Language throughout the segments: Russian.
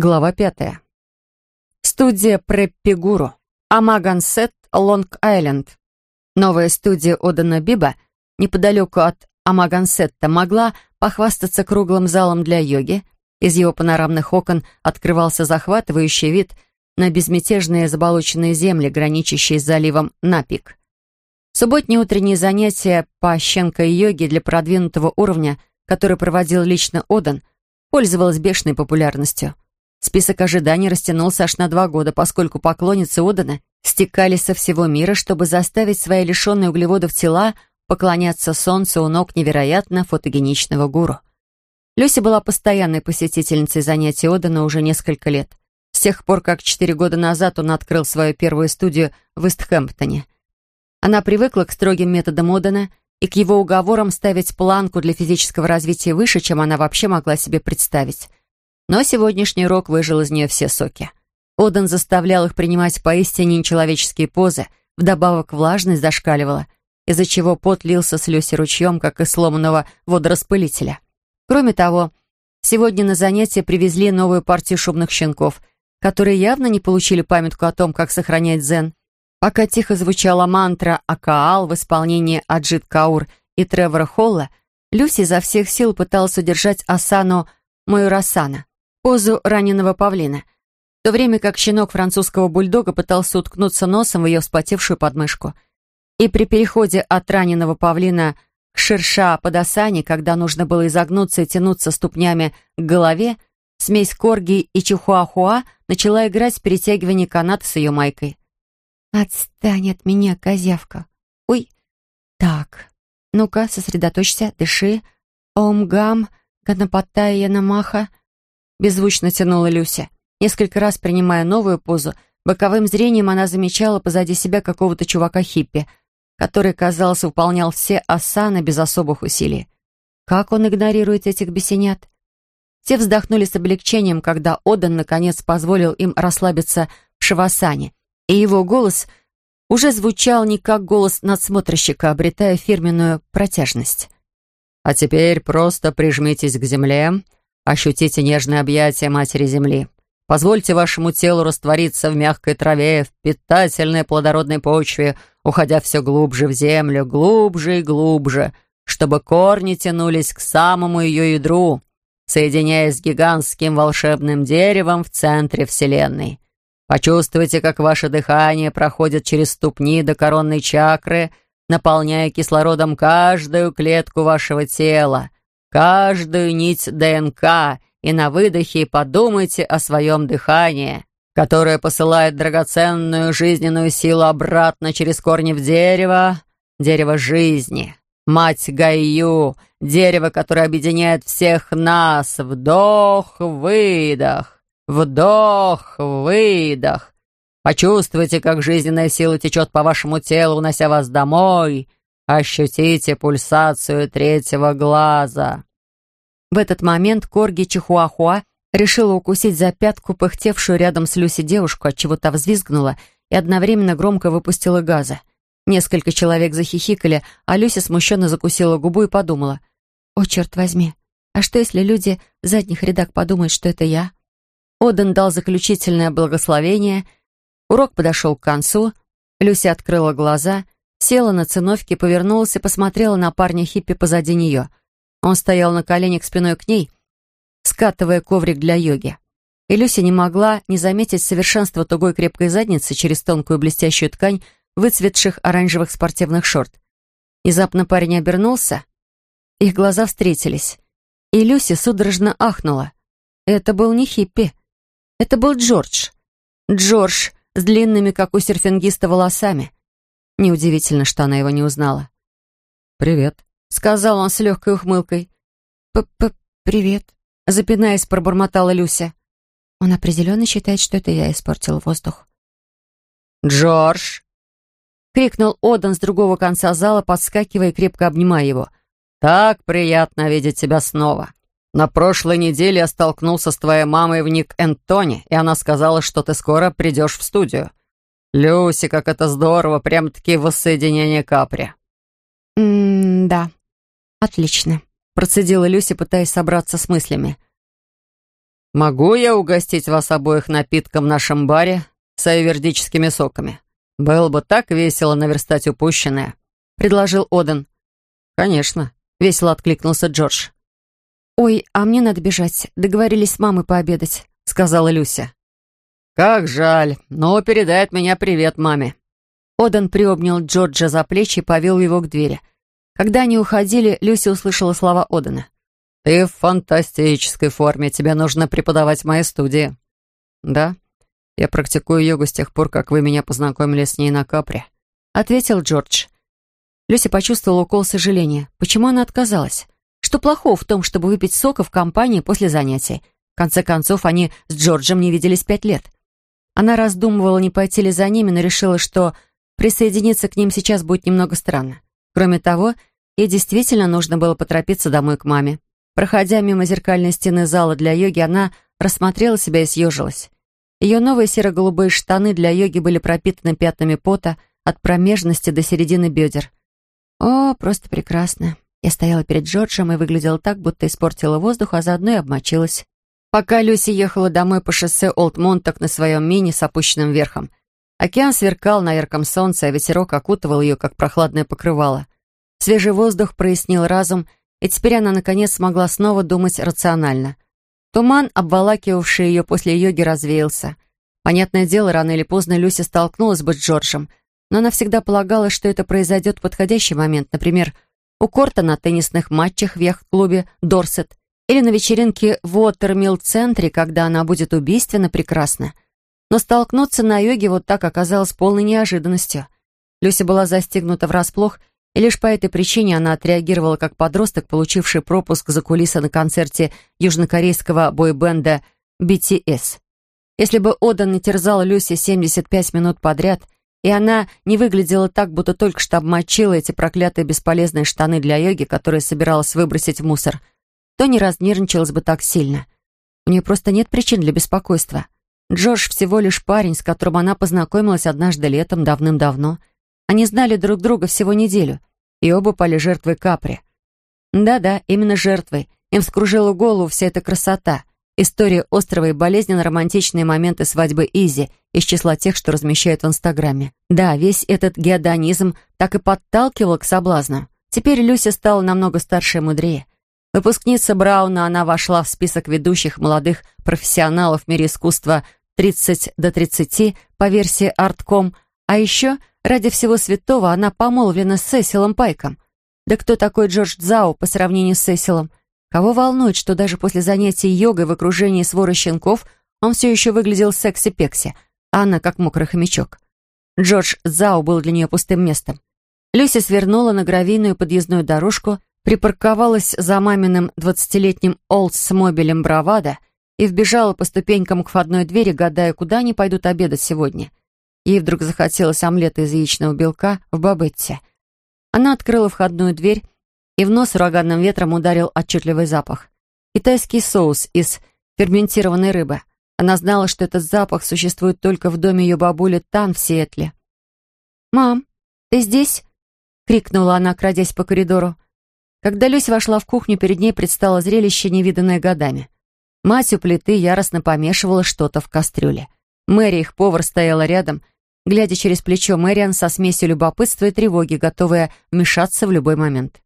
Глава пятая. Студия Преппи Гуру. Амагансет, Лонг-Айленд. Новая студия Одана Биба неподалеку от Амагансетта могла похвастаться круглым залом для йоги. Из его панорамных окон открывался захватывающий вид на безмятежные заболоченные земли, граничащие с заливом Напик. Субботние утренние занятия по щенко-йоге для продвинутого уровня, который проводил лично Одан, пользовалась бешеной популярностью – Список ожиданий растянулся аж на два года, поскольку поклонницы Одана стекались со всего мира, чтобы заставить свои лишенные углеводов тела поклоняться солнцу у ног невероятно фотогеничного гуру. Люся была постоянной посетительницей занятий Одана уже несколько лет. С тех пор, как четыре года назад он открыл свою первую студию в Истхэмптоне. Она привыкла к строгим методам Одана и к его уговорам ставить планку для физического развития выше, чем она вообще могла себе представить. Но сегодняшний урок выжил из нее все соки. Оден заставлял их принимать поистине нечеловеческие позы, вдобавок влажность зашкаливала, из-за чего пот лился с Люси ручьем, как из сломанного водораспылителя. Кроме того, сегодня на занятия привезли новую партию шумных щенков, которые явно не получили памятку о том, как сохранять дзен. Пока тихо звучала мантра Акаал в исполнении Аджит Каур и Тревора Холла, Люси изо всех сил пыталась удержать Асану Маюрасана, позу раненого павлина, в то время как щенок французского бульдога пытался уткнуться носом в ее вспотевшую подмышку. И при переходе от раненого павлина к шерша под осани, когда нужно было изогнуться и тянуться ступнями к голове, смесь корги и чихуахуа начала играть в перетягивание каната с ее майкой. «Отстань от меня, козявка! Ой! Так, ну-ка, сосредоточься, дыши. Ом-гам, ганапатая намаха. Беззвучно тянула Люся. Несколько раз принимая новую позу, боковым зрением она замечала позади себя какого-то чувака-хиппи, который, казалось, выполнял все асаны без особых усилий. Как он игнорирует этих бесенят? Все вздохнули с облегчением, когда Одан, наконец, позволил им расслабиться в шавасане, и его голос уже звучал не как голос надсмотрщика, обретая фирменную протяжность. «А теперь просто прижмитесь к земле», Ощутите нежное объятие Матери Земли. Позвольте вашему телу раствориться в мягкой траве, в питательной плодородной почве, уходя все глубже в землю, глубже и глубже, чтобы корни тянулись к самому ее ядру, соединяясь с гигантским волшебным деревом в центре Вселенной. Почувствуйте, как ваше дыхание проходит через ступни до коронной чакры, наполняя кислородом каждую клетку вашего тела, каждую нить ДНК и на выдохе подумайте о своем дыхании, которое посылает драгоценную жизненную силу обратно через корни в дерево, дерево жизни, мать Гаю, дерево, которое объединяет всех нас. Вдох, выдох, вдох, выдох. Почувствуйте, как жизненная сила течет по вашему телу, унося вас домой — Ощутите пульсацию третьего глаза. В этот момент Корги Чихуахуа решила укусить за пятку пыхтевшую рядом с Люси девушку, от чего та взвизгнула и одновременно громко выпустила газа. Несколько человек захихикали, а Люся смущенно закусила губу и подумала. «О, черт возьми, а что, если люди в задних рядах подумают, что это я?» Оден дал заключительное благословение, урок подошел к концу, Люся открыла глаза — Села на циновке, повернулась и посмотрела на парня хиппи позади нее. Он стоял на коленях спиной к ней, скатывая коврик для йоги. И Люся не могла не заметить совершенство тугой крепкой задницы через тонкую блестящую ткань выцветших оранжевых спортивных шорт. Внезапно парень обернулся, их глаза встретились, и Люся судорожно ахнула. Это был не хиппи, это был Джордж. Джордж с длинными, как у серфингиста, волосами — Неудивительно, что она его не узнала. «Привет», — сказал он с легкой ухмылкой. «П-п-привет», — запинаясь, пробормотала Люся. Он определенно считает, что это я испортил воздух. «Джордж!» — крикнул Одан с другого конца зала, подскакивая и крепко обнимая его. «Так приятно видеть тебя снова. На прошлой неделе я столкнулся с твоей мамой в Ник-Энтоне, и она сказала, что ты скоро придешь в студию. «Люси, как это здорово! Прям-таки воссоединение капри!» «М-да, отлично», — процедила Люси, пытаясь собраться с мыслями. «Могу я угостить вас обоих напитком в нашем баре с айвердическими соками? Было бы так весело наверстать упущенное», — предложил Оден. «Конечно», — весело откликнулся Джордж. «Ой, а мне надо бежать. Договорились с мамой пообедать», — сказала Люся. «Как жаль, но передай от меня привет маме». Оден приобнял Джорджа за плечи и повел его к двери. Когда они уходили, Люся услышала слова Одена. «Ты в фантастической форме. Тебе нужно преподавать в моей студии». «Да, я практикую йогу с тех пор, как вы меня познакомили с ней на Капре», — ответил Джордж. Люся почувствовала укол сожаления. Почему она отказалась? Что плохого в том, чтобы выпить сока в компании после занятий? В конце концов, они с Джорджем не виделись пять лет. Она раздумывала, не пойти ли за ними, но решила, что присоединиться к ним сейчас будет немного странно. Кроме того, ей действительно нужно было поторопиться домой к маме. Проходя мимо зеркальной стены зала для йоги, она рассмотрела себя и съежилась. Ее новые серо-голубые штаны для йоги были пропитаны пятнами пота от промежности до середины бедер. О, просто прекрасно. Я стояла перед Джорджем и выглядела так, будто испортила воздух, а заодно и обмочилась. Пока Люси ехала домой по шоссе Олд-Монтак на своем мини с опущенным верхом, океан сверкал на ярком солнце, а ветерок окутывал ее, как прохладное покрывало. Свежий воздух прояснил разум, и теперь она, наконец, смогла снова думать рационально. Туман, обволакивавший ее после йоги, развеялся. Понятное дело, рано или поздно Люся столкнулась бы с Джорджем, но она всегда полагала, что это произойдет в подходящий момент, например, у Корта на теннисных матчах в яхт-клубе «Дорсет» или на вечеринке в Уотермилл-центре, когда она будет убийственно прекрасна. Но столкнуться на йоге вот так оказалось полной неожиданностью. Люся была застигнута врасплох и лишь по этой причине она отреагировала как подросток, получивший пропуск за кулисы на концерте южнокорейского бойбенда BTS. Если бы Одан не терзал Люси 75 минут подряд, и она не выглядела так, будто только что обмочила эти проклятые бесполезные штаны для йоги, которые собиралась выбросить в мусор, то не разнервничалась бы так сильно. У нее просто нет причин для беспокойства. Джордж всего лишь парень, с которым она познакомилась однажды летом давным-давно. Они знали друг друга всего неделю, и оба пали жертвой капри. Да-да, именно жертвой. Им вскружила голову вся эта красота. История острова и болезненно романтичные моменты свадьбы Изи из числа тех, что размещают в Инстаграме. Да, весь этот геодонизм так и подталкивал к соблазну. Теперь Люся стала намного старше и мудрее. Выпускница Брауна, она вошла в список ведущих молодых профессионалов в мире искусства 30 до 30 по версии Артком, а еще Ради всего святого она помолвлена с Сесилом Пайком. Да кто такой Джордж Дзао по сравнению с Сесилом? Кого волнует, что даже после занятий йогой в окружении своры щенков он все еще выглядел секси-пекси, а она как мокрый хомячок. Джордж Дзао был для нее пустым местом. Люся свернула на гравийную подъездную дорожку, припарковалась за маминым двадцатилетним Олдсмобилем Бравада и вбежала по ступенькам к входной двери, гадая, куда они пойдут обедать сегодня. Ей вдруг захотелось омлета из яичного белка в бабетте. Она открыла входную дверь, и в нос ураганным ветром ударил отчетливый запах. Китайский соус из ферментированной рыбы. Она знала, что этот запах существует только в доме ее бабули Тан в Сиэтле. «Мам, ты здесь?» — крикнула она, крадясь по коридору. Когда Люсь вошла в кухню, перед ней предстало зрелище, невиданное годами. Мать у плиты яростно помешивала что-то в кастрюле. Мэри, их повар, стояла рядом — глядя через плечо Мэриан со смесью любопытства и тревоги, готовая вмешаться в любой момент.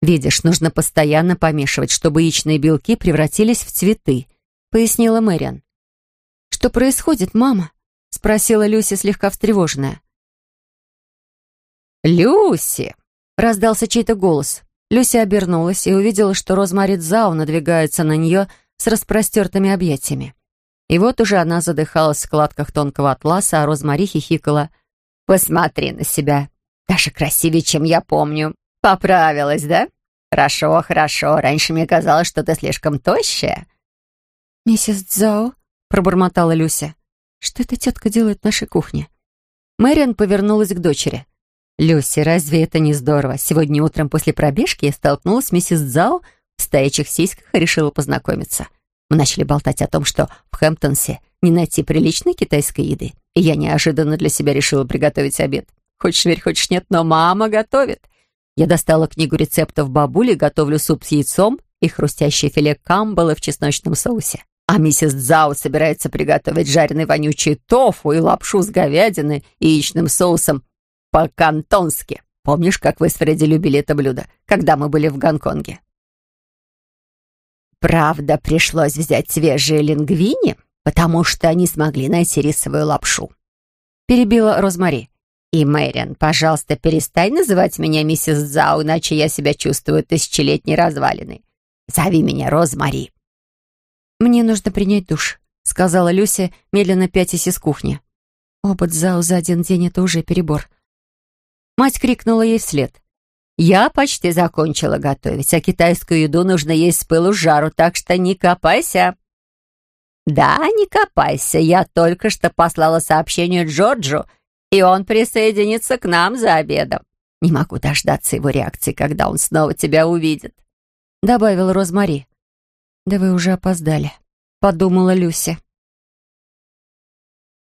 «Видишь, нужно постоянно помешивать, чтобы яичные белки превратились в цветы», — пояснила Мэриан. «Что происходит, мама?» — спросила Люси, слегка встревоженная. «Люси!» — раздался чей-то голос. Люси обернулась и увидела, что Розмарит Зау надвигается на нее с распростертыми объятиями. И вот уже она задыхалась в складках тонкого атласа, а Розмари хихикала. «Посмотри на себя. Даже красивее, чем я помню. Поправилась, да? Хорошо, хорошо. Раньше мне казалось, что ты слишком тощая». «Миссис Цзао», — пробормотала Люся. «Что эта тетка делает в нашей кухне?» Мэриан повернулась к дочери. «Люси, разве это не здорово? Сегодня утром после пробежки я столкнулась с миссис Цзао в стоячих сиськах и решила познакомиться. Мы начали болтать о том, что в Хэмптонсе не найти приличной китайской еды. И я неожиданно для себя решила приготовить обед. Хочешь верь, хочешь нет, но мама готовит. Я достала книгу рецептов бабули, готовлю суп с яйцом и хрустящее филе камбала в чесночном соусе. А миссис Цзао собирается приготовить жареный вонючий тофу и лапшу с говядиной и яичным соусом по-кантонски. Помнишь, как вы с Фредди любили это блюдо, когда мы были в Гонконге? Правда, пришлось взять свежие лингвини, потому что не смогли найти рисовую лапшу. Перебила Розмари. И, Мэриан, пожалуйста, перестань называть меня миссис Зао, иначе я себя чувствую тысячелетней развалиной. Зови меня Розмари. «Мне нужно принять душ», — сказала Люся, медленно пятясь из кухни. «Оба Цзао за один день — это уже перебор». Мать крикнула ей вслед. «Я почти закончила готовить, а китайскую еду нужно есть с пылу с жару, так что не копайся». «Да, не копайся, я только что послала сообщение Джорджу, и он присоединится к нам за обедом. Не могу дождаться его реакции, когда он снова тебя увидит», — добавила Розмари. «Да вы уже опоздали», — подумала Люся.